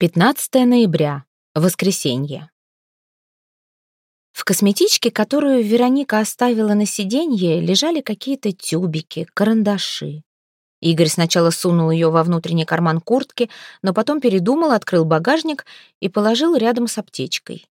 15 ноября. Воскресенье. В косметичке, которую Вероника оставила на сиденье, лежали какие-то тюбики, карандаши. Игорь сначала сунул ее во внутренний карман куртки, но потом передумал, открыл багажник и положил рядом с аптечкой.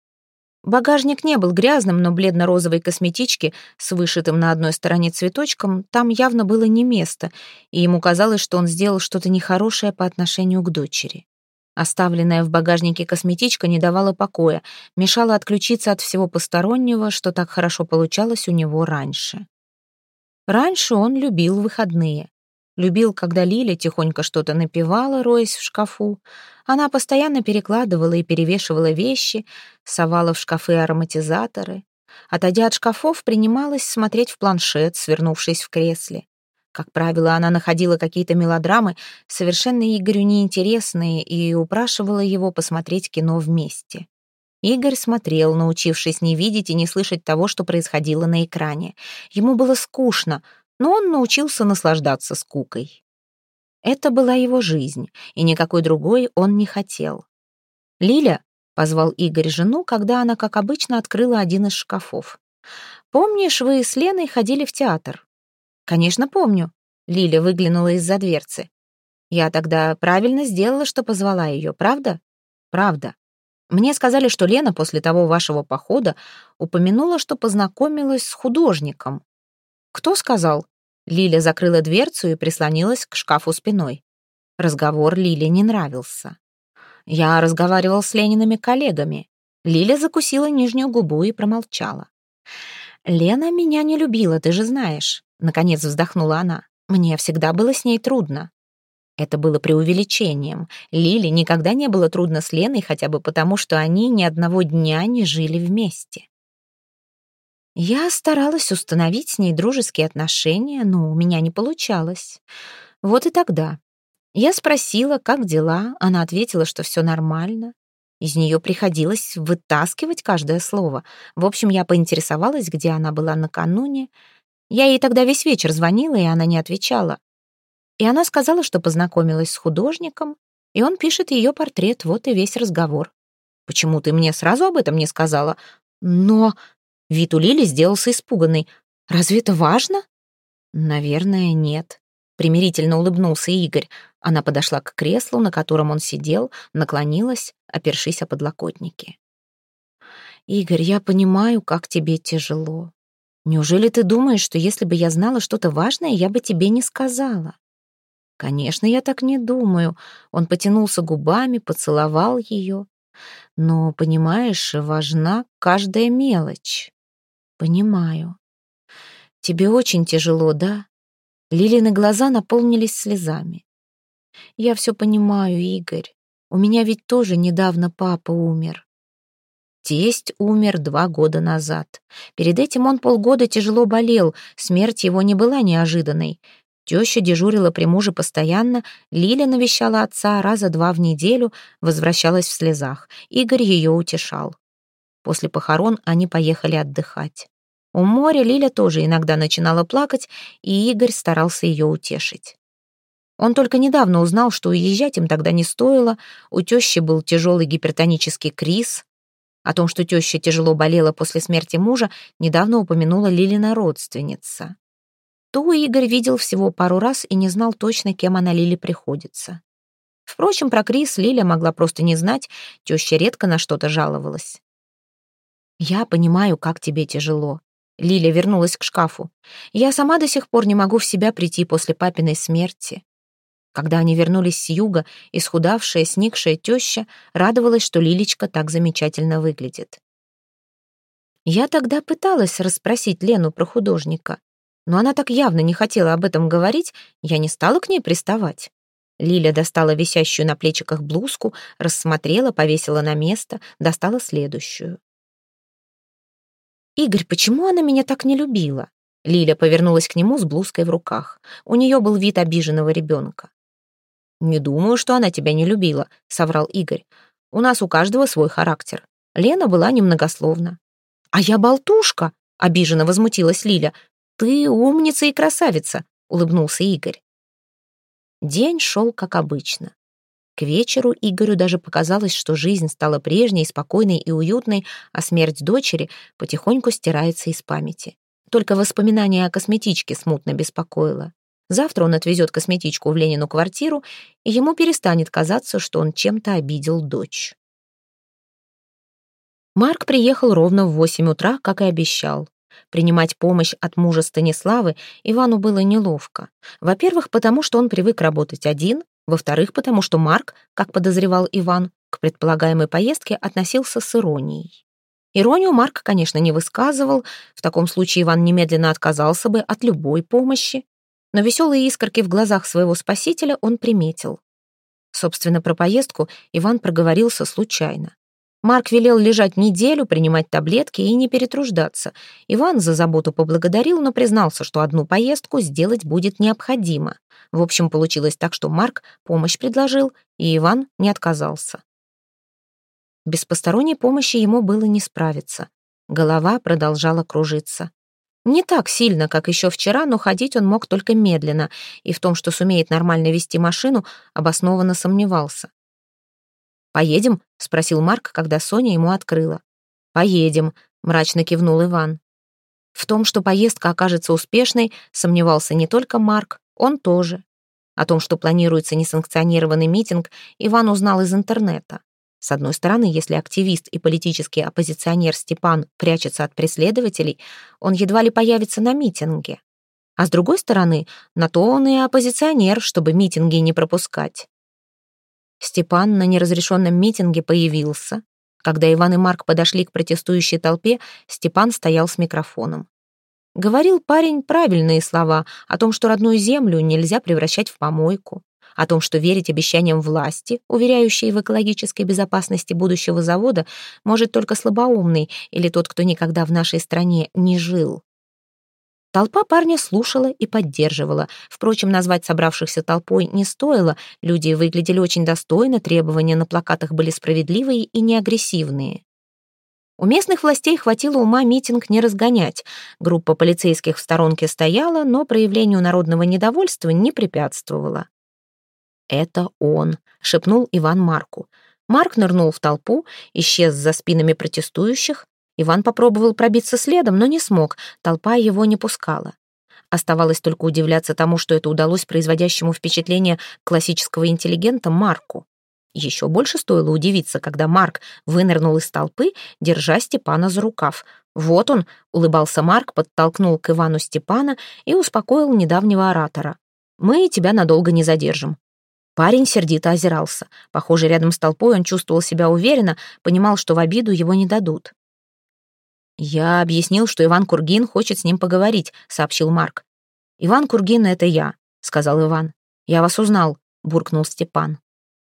Багажник не был грязным, но бледно-розовой косметички с вышитым на одной стороне цветочком там явно было не место, и ему казалось, что он сделал что-то нехорошее по отношению к дочери. Оставленная в багажнике косметичка не давала покоя, мешала отключиться от всего постороннего, что так хорошо получалось у него раньше. Раньше он любил выходные. Любил, когда Лиля тихонько что-то напевала, роясь в шкафу. Она постоянно перекладывала и перевешивала вещи, совала в шкафы ароматизаторы. Отойдя от шкафов, принималась смотреть в планшет, свернувшись в кресле. Как правило, она находила какие-то мелодрамы, совершенно Игорю неинтересные, и упрашивала его посмотреть кино вместе. Игорь смотрел, научившись не видеть и не слышать того, что происходило на экране. Ему было скучно, но он научился наслаждаться скукой. Это была его жизнь, и никакой другой он не хотел. «Лиля», — позвал Игорь жену, когда она, как обычно, открыла один из шкафов. «Помнишь, вы с Леной ходили в театр?» «Конечно, помню». Лиля выглянула из-за дверцы. «Я тогда правильно сделала, что позвала ее, правда?» «Правда. Мне сказали, что Лена после того вашего похода упомянула, что познакомилась с художником». «Кто сказал?» Лиля закрыла дверцу и прислонилась к шкафу спиной. Разговор Лиле не нравился. Я разговаривал с Лениными коллегами. Лиля закусила нижнюю губу и промолчала. «Лена меня не любила, ты же знаешь. Наконец вздохнула она. Мне всегда было с ней трудно. Это было преувеличением. Лиле никогда не было трудно с Леной, хотя бы потому, что они ни одного дня не жили вместе. Я старалась установить с ней дружеские отношения, но у меня не получалось. Вот и тогда. Я спросила, как дела, она ответила, что все нормально. Из нее приходилось вытаскивать каждое слово. В общем, я поинтересовалась, где она была накануне, я ей тогда весь вечер звонила, и она не отвечала. И она сказала, что познакомилась с художником, и он пишет ее портрет, вот и весь разговор. «Почему ты мне сразу об этом не сказала?» «Но...» Вид у Лили сделался испуганный. «Разве это важно?» «Наверное, нет», — примирительно улыбнулся Игорь. Она подошла к креслу, на котором он сидел, наклонилась, опершись о подлокотники. «Игорь, я понимаю, как тебе тяжело. Неужели ты думаешь, что если бы я знала что-то важное, я бы тебе не сказала? Конечно, я так не думаю. Он потянулся губами, поцеловал ее. Но, понимаешь, важна каждая мелочь. Понимаю. Тебе очень тяжело, да? Лилины глаза наполнились слезами. Я все понимаю, Игорь. У меня ведь тоже недавно папа умер. Тесть умер два года назад. Перед этим он полгода тяжело болел, смерть его не была неожиданной. Теща дежурила при муже постоянно, Лиля навещала отца раза два в неделю, возвращалась в слезах. Игорь ее утешал. После похорон они поехали отдыхать. У моря Лиля тоже иногда начинала плакать, и Игорь старался ее утешить. Он только недавно узнал, что уезжать им тогда не стоило, у тещи был тяжелый гипертонический криз, о том, что теща тяжело болела после смерти мужа, недавно упомянула Лилина родственница. Ту Игорь видел всего пару раз и не знал точно, кем она Лиле приходится. Впрочем, про Крис Лиля могла просто не знать, теща редко на что-то жаловалась. «Я понимаю, как тебе тяжело». Лиля вернулась к шкафу. «Я сама до сих пор не могу в себя прийти после папиной смерти. Когда они вернулись с юга, исхудавшая, сникшая теща радовалась, что Лилечка так замечательно выглядит. Я тогда пыталась расспросить Лену про художника, но она так явно не хотела об этом говорить, я не стала к ней приставать. Лиля достала висящую на плечиках блузку, рассмотрела, повесила на место, достала следующую. «Игорь, почему она меня так не любила?» Лиля повернулась к нему с блузкой в руках. У нее был вид обиженного ребенка. «Не думаю, что она тебя не любила», — соврал Игорь. «У нас у каждого свой характер. Лена была немногословна». «А я болтушка», — обиженно возмутилась Лиля. «Ты умница и красавица», — улыбнулся Игорь. День шел как обычно. К вечеру Игорю даже показалось, что жизнь стала прежней, спокойной и уютной, а смерть дочери потихоньку стирается из памяти. Только воспоминание о косметичке смутно беспокоило. Завтра он отвезет косметичку в Ленину квартиру, и ему перестанет казаться, что он чем-то обидел дочь. Марк приехал ровно в восемь утра, как и обещал. Принимать помощь от мужа Станиславы Ивану было неловко. Во-первых, потому что он привык работать один, во-вторых, потому что Марк, как подозревал Иван, к предполагаемой поездке относился с иронией. Иронию Марк, конечно, не высказывал, в таком случае Иван немедленно отказался бы от любой помощи, но веселые искорки в глазах своего спасителя он приметил. Собственно, про поездку Иван проговорился случайно. Марк велел лежать неделю, принимать таблетки и не перетруждаться. Иван за заботу поблагодарил, но признался, что одну поездку сделать будет необходимо. В общем, получилось так, что Марк помощь предложил, и Иван не отказался. Без посторонней помощи ему было не справиться. Голова продолжала кружиться. Не так сильно, как еще вчера, но ходить он мог только медленно, и в том, что сумеет нормально вести машину, обоснованно сомневался. «Поедем?» — спросил Марк, когда Соня ему открыла. «Поедем», — мрачно кивнул Иван. В том, что поездка окажется успешной, сомневался не только Марк, он тоже. О том, что планируется несанкционированный митинг, Иван узнал из интернета. С одной стороны, если активист и политический оппозиционер Степан прячется от преследователей, он едва ли появится на митинге. А с другой стороны, на то он и оппозиционер, чтобы митинги не пропускать. Степан на неразрешенном митинге появился. Когда Иван и Марк подошли к протестующей толпе, Степан стоял с микрофоном. Говорил парень правильные слова о том, что родную землю нельзя превращать в помойку, о том, что верить обещаниям власти, уверяющей в экологической безопасности будущего завода, может только слабоумный или тот, кто никогда в нашей стране не жил. Толпа парня слушала и поддерживала. Впрочем, назвать собравшихся толпой не стоило. Люди выглядели очень достойно, требования на плакатах были справедливые и неагрессивные. У местных властей хватило ума митинг не разгонять. Группа полицейских в сторонке стояла, но проявлению народного недовольства не препятствовала. «Это он», — шепнул Иван Марку. Марк нырнул в толпу, исчез за спинами протестующих. Иван попробовал пробиться следом, но не смог, толпа его не пускала. Оставалось только удивляться тому, что это удалось производящему впечатление классического интеллигента Марку. Еще больше стоило удивиться, когда Марк вынырнул из толпы, держа Степана за рукав. «Вот он», — улыбался Марк, подтолкнул к Ивану Степана и успокоил недавнего оратора. «Мы тебя надолго не задержим. Парень сердито озирался. Похоже, рядом с толпой он чувствовал себя уверенно, понимал, что в обиду его не дадут. «Я объяснил, что Иван Кургин хочет с ним поговорить», — сообщил Марк. «Иван Кургин — это я», — сказал Иван. «Я вас узнал», — буркнул Степан.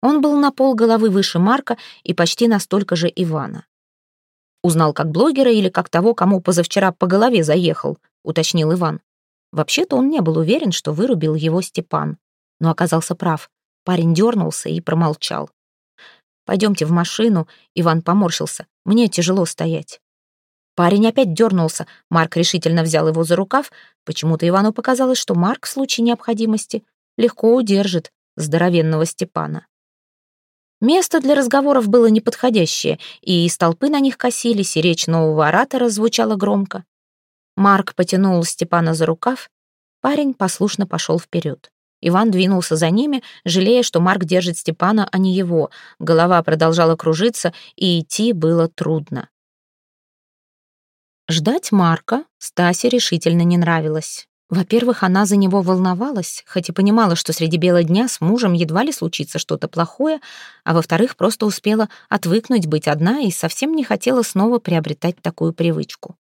Он был на пол головы выше Марка и почти настолько же Ивана. «Узнал как блогера или как того, кому позавчера по голове заехал», — уточнил Иван. Вообще-то он не был уверен, что вырубил его Степан, но оказался прав. Парень дернулся и промолчал. «Пойдемте в машину», — Иван поморщился. «Мне тяжело стоять». Парень опять дернулся. Марк решительно взял его за рукав. Почему-то Ивану показалось, что Марк в случае необходимости легко удержит здоровенного Степана. Место для разговоров было неподходящее, и из толпы на них косились, и речь нового оратора звучала громко. Марк потянул Степана за рукав. Парень послушно пошел вперед. Иван двинулся за ними, жалея, что Марк держит Степана, а не его. Голова продолжала кружиться, и идти было трудно. Ждать Марка Стасе решительно не нравилось. Во-первых, она за него волновалась, хоть и понимала, что среди бела дня с мужем едва ли случится что-то плохое, а во-вторых, просто успела отвыкнуть быть одна и совсем не хотела снова приобретать такую привычку.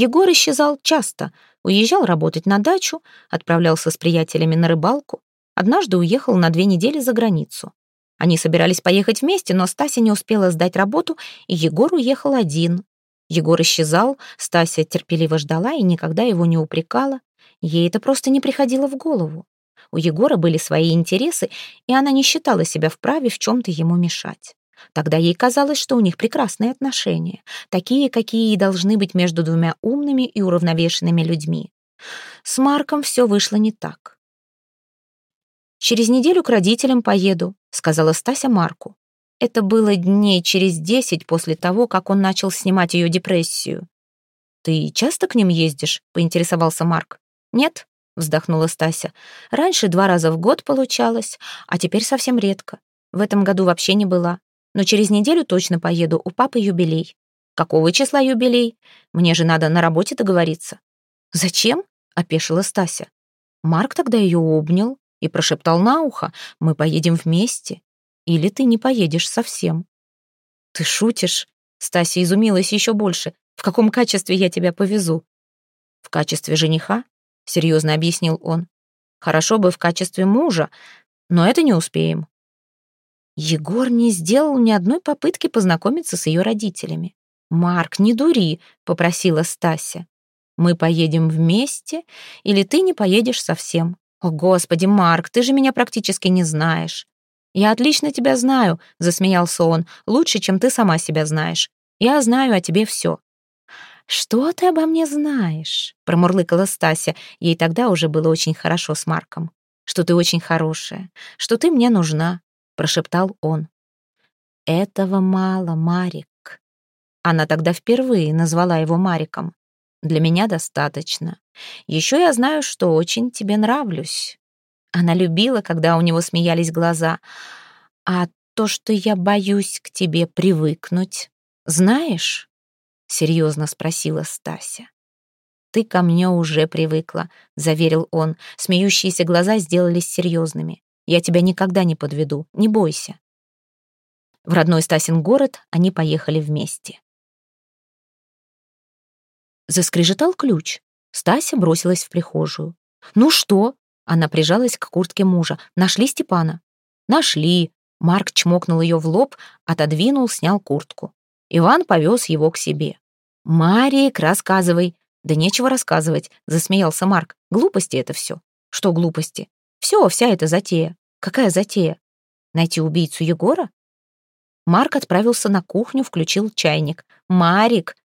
Егор исчезал часто, уезжал работать на дачу, отправлялся с приятелями на рыбалку, однажды уехал на две недели за границу. Они собирались поехать вместе, но Стася не успела сдать работу, и Егор уехал один. Егор исчезал, Стася терпеливо ждала и никогда его не упрекала. Ей это просто не приходило в голову. У Егора были свои интересы, и она не считала себя вправе в чем-то ему мешать. Тогда ей казалось, что у них прекрасные отношения, такие, какие и должны быть между двумя умными и уравновешенными людьми. С Марком все вышло не так. «Через неделю к родителям поеду», — сказала Стася Марку. Это было дней через десять после того, как он начал снимать ее депрессию. «Ты часто к ним ездишь?» — поинтересовался Марк. «Нет», — вздохнула Стася. «Раньше два раза в год получалось, а теперь совсем редко. В этом году вообще не была. Но через неделю точно поеду, у папы юбилей». «Какого числа юбилей? Мне же надо на работе договориться». «Зачем?» — опешила Стася. Марк тогда ее обнял и прошептал на ухо, «Мы поедем вместе, или ты не поедешь совсем». «Ты шутишь?» Стася изумилась еще больше. «В каком качестве я тебя повезу?» «В качестве жениха?» — серьезно объяснил он. «Хорошо бы в качестве мужа, но это не успеем». Егор не сделал ни одной попытки познакомиться с ее родителями. «Марк, не дури», — попросила Стася. Мы поедем вместе, или ты не поедешь совсем. О, Господи, Марк, ты же меня практически не знаешь. Я отлично тебя знаю, засмеялся он, лучше, чем ты сама себя знаешь. Я знаю о тебе все. Что ты обо мне знаешь? промурлыкала Стася. Ей тогда уже было очень хорошо с Марком. Что ты очень хорошая, что ты мне нужна, прошептал он. Этого мало, Марик. Она тогда впервые назвала его Мариком. Для меня достаточно. Еще я знаю, что очень тебе нравлюсь». Она любила, когда у него смеялись глаза. «А то, что я боюсь к тебе привыкнуть, знаешь?» — серьезно спросила Стася. «Ты ко мне уже привыкла», — заверил он. Смеющиеся глаза сделались серьезными. «Я тебя никогда не подведу, не бойся». В родной Стасин город они поехали вместе. Заскрежетал ключ. Стася бросилась в прихожую. «Ну что?» Она прижалась к куртке мужа. «Нашли Степана?» «Нашли». Марк чмокнул ее в лоб, отодвинул, снял куртку. Иван повез его к себе. «Марик, рассказывай». «Да нечего рассказывать», — засмеялся Марк. «Глупости это все». «Что глупости?» «Все, вся эта затея». «Какая затея?» «Найти убийцу Егора?» Марк отправился на кухню, включил чайник. «Марик,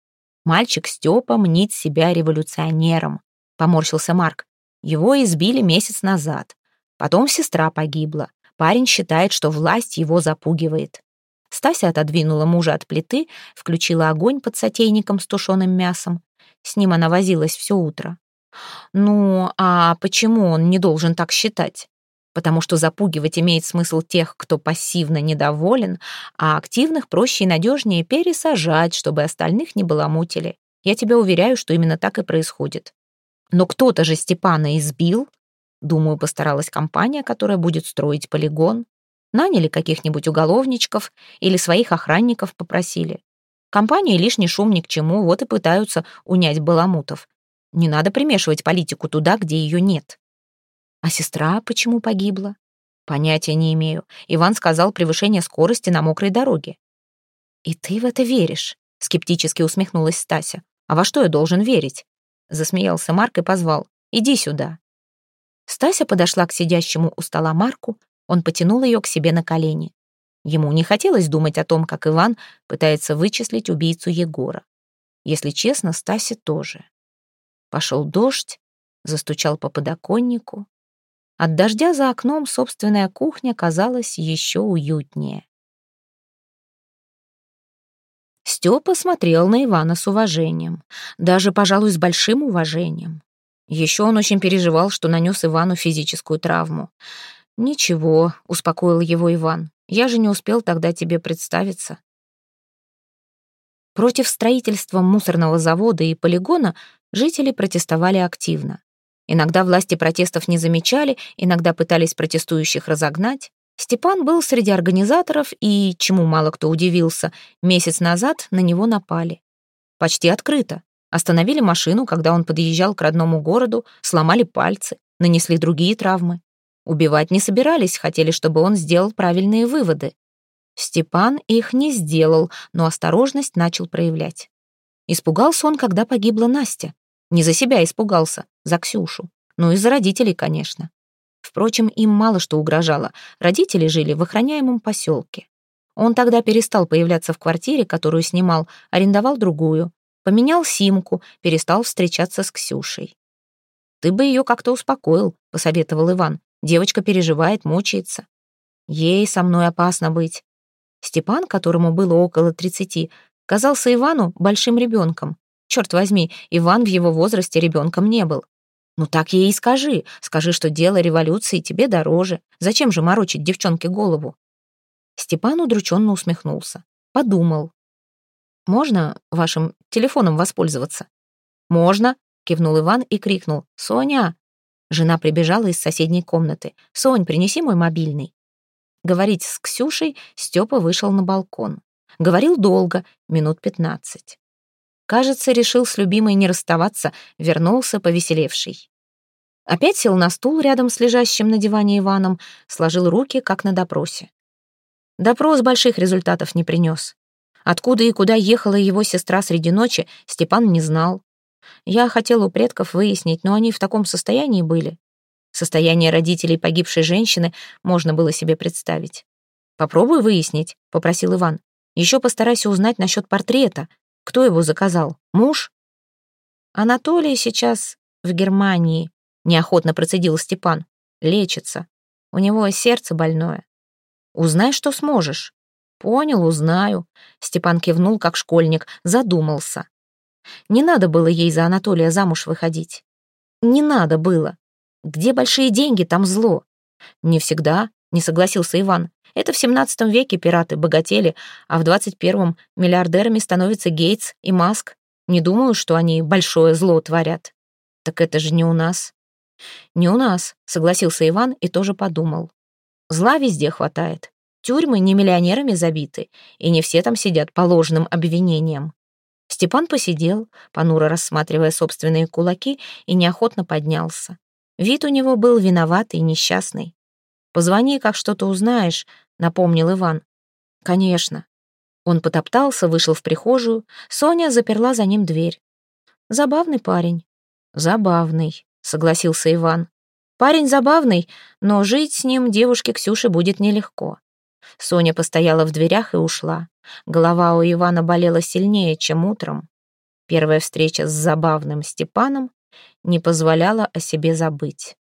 Мальчик Степа мнит себя революционером, поморщился Марк. Его избили месяц назад. Потом сестра погибла. Парень считает, что власть его запугивает. Стася отодвинула мужа от плиты, включила огонь под сотейником с тушеным мясом. С ним она возилась все утро. «Ну, а почему он не должен так считать?» потому что запугивать имеет смысл тех, кто пассивно недоволен, а активных проще и надежнее пересажать, чтобы остальных не баламутили. Я тебя уверяю, что именно так и происходит. Но кто-то же Степана избил. Думаю, постаралась компания, которая будет строить полигон. Наняли каких-нибудь уголовничков или своих охранников попросили. Компания лишний шум ни к чему, вот и пытаются унять баламутов. Не надо примешивать политику туда, где ее нет. А сестра почему погибла? Понятия не имею. Иван сказал превышение скорости на мокрой дороге. И ты в это веришь? Скептически усмехнулась Стася. А во что я должен верить? Засмеялся Марк и позвал. Иди сюда. Стася подошла к сидящему у стола Марку, он потянул ее к себе на колени. Ему не хотелось думать о том, как Иван пытается вычислить убийцу Егора. Если честно, Стасе тоже. Пошел дождь, застучал по подоконнику. От дождя за окном собственная кухня казалась еще уютнее. Степа смотрел на Ивана с уважением, даже, пожалуй, с большим уважением. Еще он очень переживал, что нанес Ивану физическую травму. «Ничего», — успокоил его Иван, — «я же не успел тогда тебе представиться». Против строительства мусорного завода и полигона жители протестовали активно. Иногда власти протестов не замечали, иногда пытались протестующих разогнать. Степан был среди организаторов, и, чему мало кто удивился, месяц назад на него напали. Почти открыто. Остановили машину, когда он подъезжал к родному городу, сломали пальцы, нанесли другие травмы. Убивать не собирались, хотели, чтобы он сделал правильные выводы. Степан их не сделал, но осторожность начал проявлять. Испугался он, когда погибла Настя. Не за себя испугался, за Ксюшу. Ну и за родителей, конечно. Впрочем, им мало что угрожало. Родители жили в охраняемом поселке. Он тогда перестал появляться в квартире, которую снимал, арендовал другую. Поменял симку, перестал встречаться с Ксюшей. «Ты бы ее как-то успокоил», — посоветовал Иван. Девочка переживает, мучается. Ей со мной опасно быть. Степан, которому было около тридцати, казался Ивану большим ребенком. Черт возьми, Иван в его возрасте ребенком не был. Ну так ей и скажи. Скажи, что дело революции тебе дороже. Зачем же морочить девчонке голову? Степан удрученно усмехнулся. Подумал. «Можно вашим телефоном воспользоваться?» «Можно», — кивнул Иван и крикнул. «Соня!» Жена прибежала из соседней комнаты. «Сонь, принеси мой мобильный». Говорить с Ксюшей Степа вышел на балкон. Говорил долго, минут пятнадцать. Кажется, решил с любимой не расставаться, вернулся повеселевший. Опять сел на стул рядом с лежащим на диване Иваном, сложил руки, как на допросе. Допрос больших результатов не принес. Откуда и куда ехала его сестра среди ночи, Степан не знал. Я хотел у предков выяснить, но они в таком состоянии были. Состояние родителей погибшей женщины можно было себе представить. «Попробуй выяснить», — попросил Иван. «Еще постарайся узнать насчет портрета. Кто его заказал? Муж? Анатолий сейчас в Германии, неохотно процедил Степан. Лечится. У него сердце больное. Узнай, что сможешь. Понял, узнаю. Степан кивнул, как школьник, задумался. Не надо было ей за Анатолия замуж выходить. Не надо было. Где большие деньги, там зло. Не всегда, не согласился Иван. Это в 17 веке пираты богатели, а в 21-м миллиардерами становятся Гейтс и Маск. Не думаю, что они большое зло творят. Так это же не у нас. Не у нас, согласился Иван и тоже подумал. Зла везде хватает. Тюрьмы не миллионерами забиты, и не все там сидят по ложным обвинениям. Степан посидел, понуро рассматривая собственные кулаки, и неохотно поднялся. Вид у него был виноватый и несчастный. «Позвони, как что-то узнаешь», — напомнил Иван. «Конечно». Он потоптался, вышел в прихожую. Соня заперла за ним дверь. «Забавный парень». «Забавный», — согласился Иван. «Парень забавный, но жить с ним девушке Ксюше будет нелегко». Соня постояла в дверях и ушла. Голова у Ивана болела сильнее, чем утром. Первая встреча с забавным Степаном не позволяла о себе забыть.